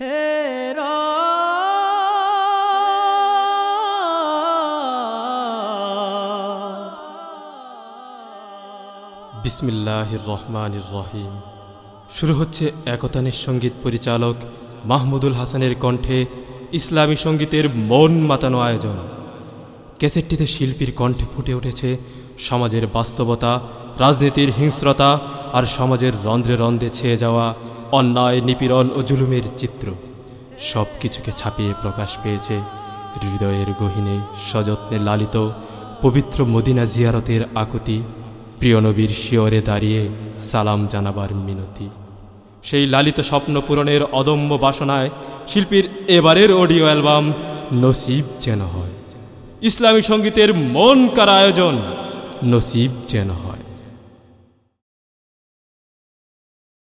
বিসমিল্লাহির রহমানির রহিম। শুরু হচ্ছে একতানের সংগীত পরিচালক মাহমুদুল হাসানের কণ্ঠে ইসলামী সঙ্গীতের মন মাতানো আয়োজন। ক্যাসেটটিতে শিল্পীর কণ্ঠে ফুটে উঠেছে সমাজের বাস্তবতা, রাজনীতির হিংস্রতা আর সমাজের রন্ধ্রে রন্ধ্রে ছেয়ে যাওয়া অন্যায়, নিপীড়ন ও জুলুমের চিত্র। সব কিছুকে ছাপিয়ে প্রকাশ পেয়েছে হৃদয়ের গহিনে সযত্নে লালিত, পবিত্র মদিনা জিয়ারতের আকুতি, প্রিয় নবীর শিয়রে দাঁড়িয়ে সালাম জানাবার মিনতি। সেই লালিত স্বপ্ন পূরণের অদম্য বাসনায় শিল্পীর এবারের অডিও অ্যালবাম নসিব যেন হয়। ইসলামী সঙ্গীতের মন কার আয়োজন নসিব যেন হয়।